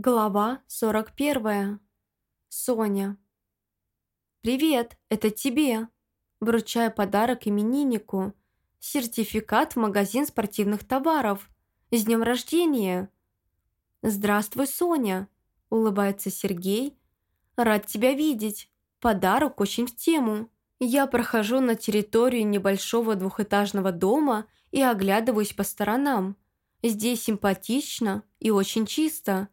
Глава 41. Соня. «Привет, это тебе!» Вручаю подарок имениннику. Сертификат в магазин спортивных товаров. С днем рождения! «Здравствуй, Соня!» Улыбается Сергей. «Рад тебя видеть. Подарок очень в тему. Я прохожу на территорию небольшого двухэтажного дома и оглядываюсь по сторонам. Здесь симпатично и очень чисто»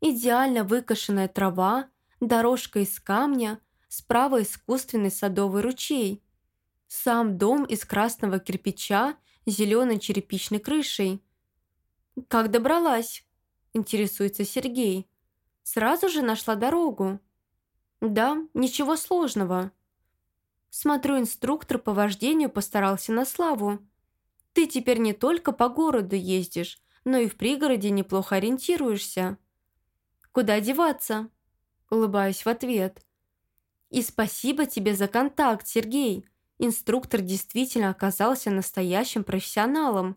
идеально выкошенная трава, дорожка из камня, справа искусственный садовый ручей. Сам дом из красного кирпича с зеленой черепичной крышей. «Как добралась?» – интересуется Сергей. «Сразу же нашла дорогу?» «Да, ничего сложного». Смотрю, инструктор по вождению постарался на славу. «Ты теперь не только по городу ездишь, но и в пригороде неплохо ориентируешься». Куда деваться?» Улыбаюсь в ответ. «И спасибо тебе за контакт, Сергей. Инструктор действительно оказался настоящим профессионалом».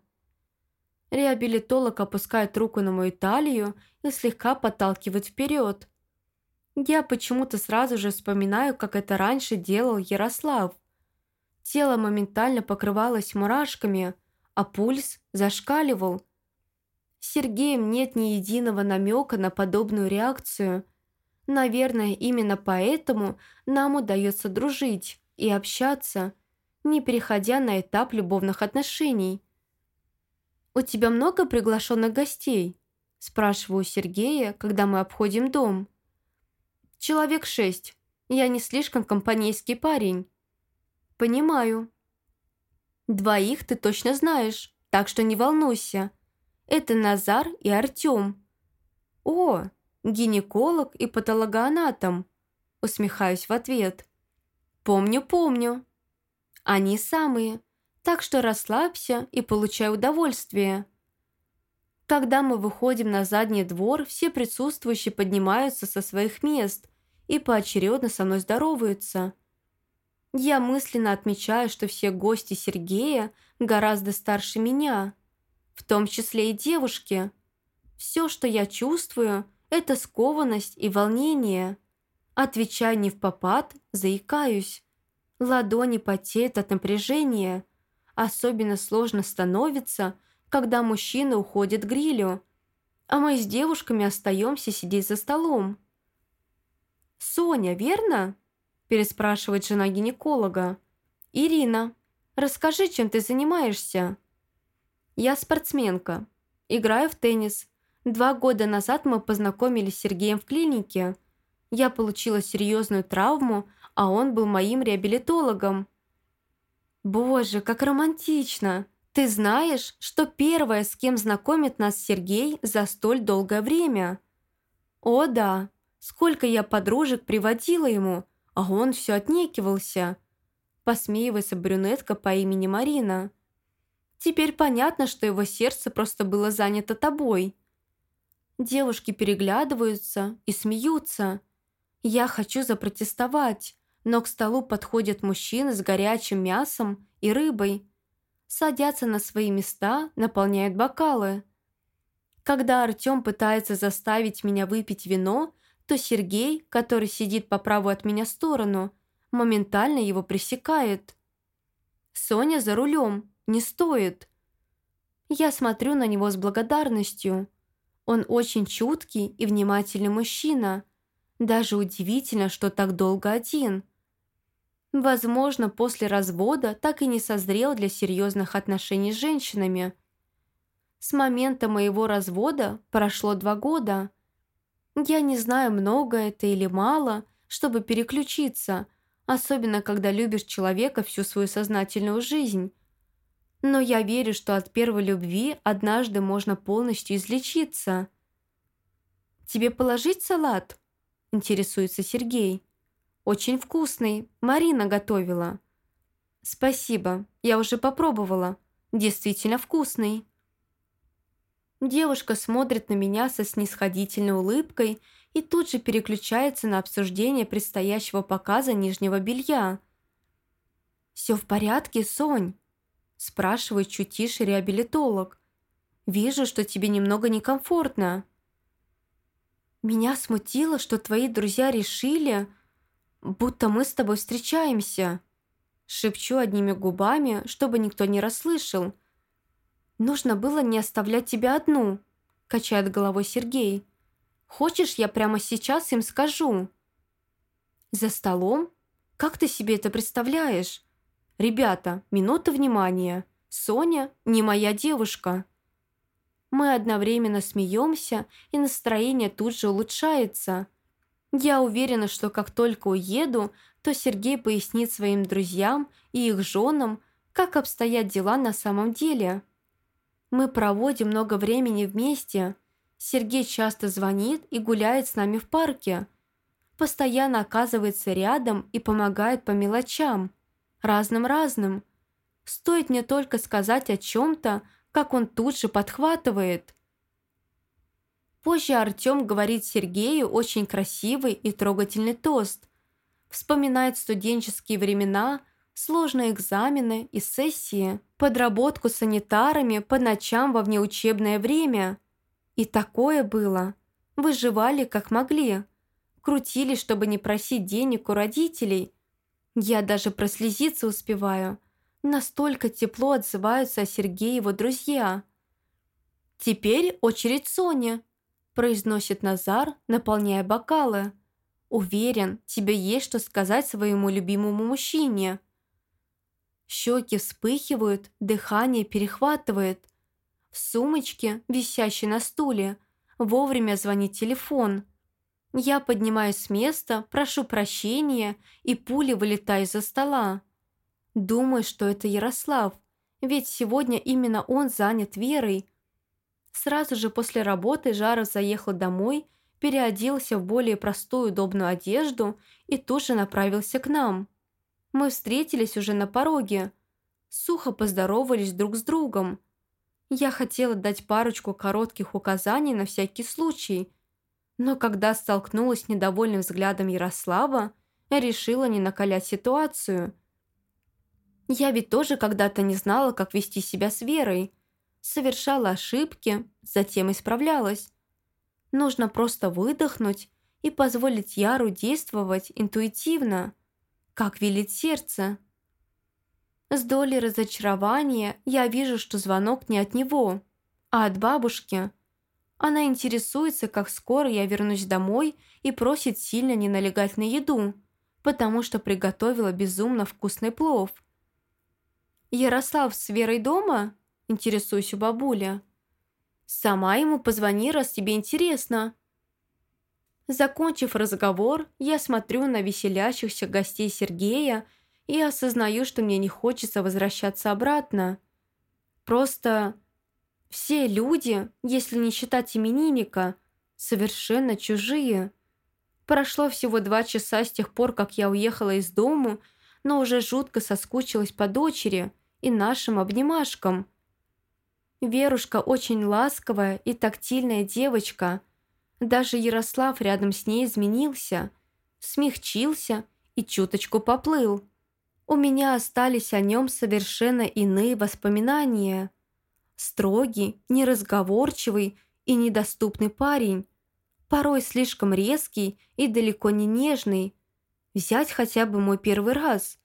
Реабилитолог опускает руку на мою талию и слегка подталкивает вперед. Я почему-то сразу же вспоминаю, как это раньше делал Ярослав. Тело моментально покрывалось мурашками, а пульс зашкаливал – с Сергеем нет ни единого намека на подобную реакцию. Наверное, именно поэтому нам удается дружить и общаться, не переходя на этап любовных отношений. «У тебя много приглашенных гостей?» – спрашиваю Сергея, когда мы обходим дом. «Человек шесть. Я не слишком компанейский парень». «Понимаю». «Двоих ты точно знаешь, так что не волнуйся», это Назар и Артем. О, гинеколог и патологоанатом. Усмехаюсь в ответ. Помню, помню. Они самые. Так что расслабься и получай удовольствие. Когда мы выходим на задний двор, все присутствующие поднимаются со своих мест и поочередно со мной здороваются. Я мысленно отмечаю, что все гости Сергея гораздо старше меня – в том числе и девушки. Все, что я чувствую, это скованность и волнение. Отвечаю не в попад, заикаюсь. Ладони потеют от напряжения. Особенно сложно становится, когда мужчина уходит к грилю, а мы с девушками остаемся сидеть за столом. «Соня, верно?» – переспрашивает жена гинеколога. «Ирина, расскажи, чем ты занимаешься?» Я спортсменка. Играю в теннис. Два года назад мы познакомились с Сергеем в клинике. Я получила серьезную травму, а он был моим реабилитологом. Боже, как романтично! Ты знаешь, что первое, с кем знакомит нас Сергей за столь долгое время? О да, сколько я подружек приводила ему, а он все отнекивался. Посмеивается брюнетка по имени Марина. Теперь понятно, что его сердце просто было занято тобой. Девушки переглядываются и смеются. Я хочу запротестовать, но к столу подходят мужчины с горячим мясом и рыбой. Садятся на свои места, наполняют бокалы. Когда Артем пытается заставить меня выпить вино, то Сергей, который сидит по правую от меня сторону, моментально его пресекает. Соня за рулем, не стоит. Я смотрю на него с благодарностью. Он очень чуткий и внимательный мужчина. Даже удивительно, что так долго один. Возможно, после развода так и не созрел для серьезных отношений с женщинами. С момента моего развода прошло два года. Я не знаю, много это или мало, чтобы переключиться, особенно когда любишь человека всю свою сознательную жизнь но я верю, что от первой любви однажды можно полностью излечиться. «Тебе положить салат?» – интересуется Сергей. «Очень вкусный. Марина готовила». «Спасибо. Я уже попробовала. Действительно вкусный». Девушка смотрит на меня со снисходительной улыбкой и тут же переключается на обсуждение предстоящего показа нижнего белья. «Все в порядке, Сонь?» Спрашивает чуть тише реабилитолог. «Вижу, что тебе немного некомфортно». Меня смутило, что твои друзья решили, будто мы с тобой встречаемся. Шепчу одними губами, чтобы никто не расслышал. Нужно было не оставлять тебя одну, качает головой Сергей. Хочешь, я прямо сейчас им скажу? За столом? Как ты себе это представляешь? Ребята, минута внимания. Соня не моя девушка. Мы одновременно смеемся, и настроение тут же улучшается. Я уверена, что как только уеду, то Сергей пояснит своим друзьям и их женам, как обстоят дела на самом деле. Мы проводим много времени вместе. Сергей часто звонит и гуляет с нами в парке. Постоянно оказывается рядом и помогает по мелочам. Разным-разным. Стоит мне только сказать о чем-то, как он тут же подхватывает. Позже Артем говорит Сергею очень красивый и трогательный тост. Вспоминает студенческие времена, сложные экзамены и сессии, подработку санитарами по ночам во внеучебное время. И такое было. Выживали как могли. Крутили, чтобы не просить денег у родителей. Я даже прослезиться успеваю – Настолько тепло отзываются о Сергее его друзья. «Теперь очередь Сони», – произносит Назар, наполняя бокалы. «Уверен, тебе есть что сказать своему любимому мужчине». Щеки вспыхивают, дыхание перехватывает. В сумочке, висящей на стуле, вовремя звонит телефон. Я поднимаюсь с места, прошу прощения и пули вылетаю из-за стола. Думаю, что это Ярослав, ведь сегодня именно он занят Верой. Сразу же после работы Жаров заехал домой, переоделся в более простую удобную одежду и тут же направился к нам. Мы встретились уже на пороге. Сухо поздоровались друг с другом. Я хотела дать парочку коротких указаний на всякий случай, но когда столкнулась с недовольным взглядом Ярослава, решила не накалять ситуацию – я ведь тоже когда-то не знала, как вести себя с Верой. Совершала ошибки, затем исправлялась. Нужно просто выдохнуть и позволить Яру действовать интуитивно, как велит сердце. С долей разочарования я вижу, что звонок не от него, а от бабушки. Она интересуется, как скоро я вернусь домой и просит сильно не налегать на еду, потому что приготовила безумно вкусный плов – «Ярослав с Верой дома?» – интересуюсь у бабуля. «Сама ему позвони, раз тебе интересно». Закончив разговор, я смотрю на веселящихся гостей Сергея и осознаю, что мне не хочется возвращаться обратно. Просто все люди, если не считать именинника, совершенно чужие. Прошло всего два часа с тех пор, как я уехала из дому, но уже жутко соскучилась по дочери – и нашим обнимашкам. Верушка очень ласковая и тактильная девочка. Даже Ярослав рядом с ней изменился, смягчился и чуточку поплыл. У меня остались о нем совершенно иные воспоминания. Строгий, неразговорчивый и недоступный парень, порой слишком резкий и далеко не нежный. Взять хотя бы мой первый раз.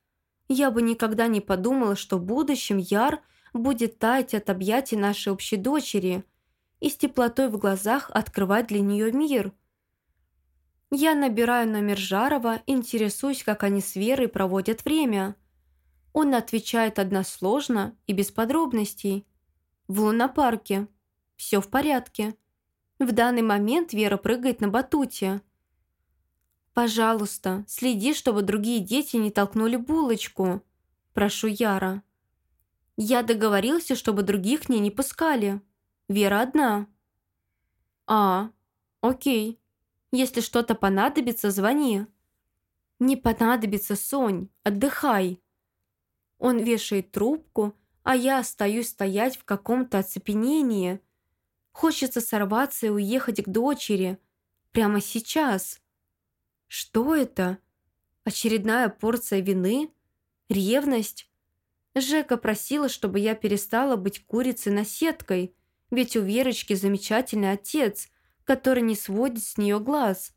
Я бы никогда не подумала, что в будущем Яр будет таять от объятий нашей общей дочери и с теплотой в глазах открывать для нее мир. Я набираю номер Жарова, интересуюсь, как они с Верой проводят время. Он отвечает односложно и без подробностей. В лунопарке. Все в порядке. В данный момент Вера прыгает на батуте. «Пожалуйста, следи, чтобы другие дети не толкнули булочку», – прошу Яра. «Я договорился, чтобы других к ней не пускали. Вера одна». «А, окей. Если что-то понадобится, звони». «Не понадобится, Сонь, отдыхай». Он вешает трубку, а я остаюсь стоять в каком-то оцепенении. Хочется сорваться и уехать к дочери. Прямо сейчас. Что это? Очередная порция вины? Ревность? Жека просила, чтобы я перестала быть курицей-наседкой, ведь у Верочки замечательный отец, который не сводит с нее глаз.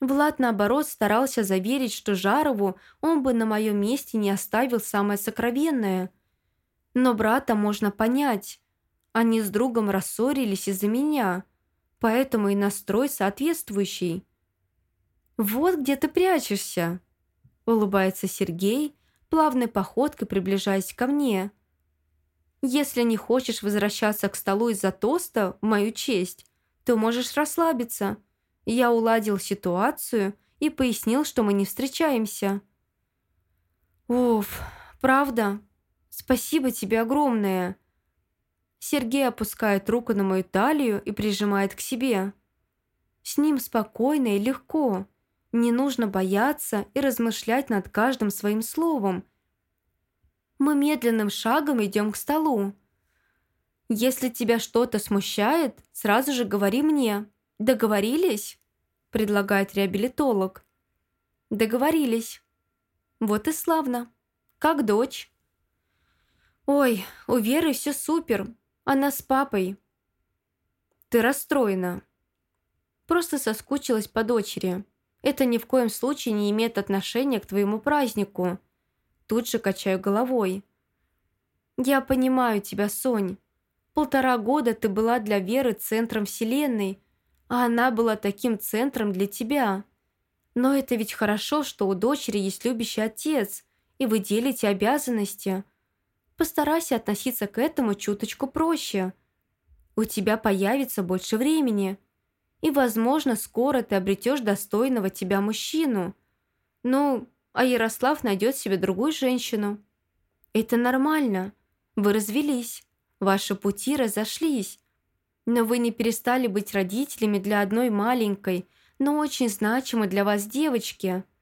Влад, наоборот, старался заверить, что Жарову он бы на моем месте не оставил самое сокровенное. Но брата можно понять. Они с другом рассорились из-за меня, поэтому и настрой соответствующий. «Вот где ты прячешься», — улыбается Сергей, плавной походкой приближаясь ко мне. «Если не хочешь возвращаться к столу из-за тоста, мою честь, то можешь расслабиться. Я уладил ситуацию и пояснил, что мы не встречаемся». «Уф, правда? Спасибо тебе огромное». Сергей опускает руку на мою талию и прижимает к себе. С ним спокойно и легко. Не нужно бояться и размышлять над каждым своим словом. Мы медленным шагом идем к столу. «Если тебя что-то смущает, сразу же говори мне. Договорились?» предлагает реабилитолог. «Договорились. Вот и славно. Как дочь?» «Ой, у Веры все супер. Она с папой». «Ты расстроена». «Просто соскучилась по дочери. Это ни в коем случае не имеет отношения к твоему празднику». Тут же качаю головой. «Я понимаю тебя, Сонь. Полтора года ты была для Веры центром вселенной, а она была таким центром для тебя. Но это ведь хорошо, что у дочери есть любящий отец, и вы делите обязанности. Постарайся относиться к этому чуточку проще. У тебя появится больше времени, и, возможно, скоро ты обретешь достойного тебя мужчину. Ну, а Ярослав найдет себе другую женщину. Это нормально. Вы развелись. Ваши пути разошлись. Но вы не перестали быть родителями для одной маленькой, но очень значимой для вас девочки –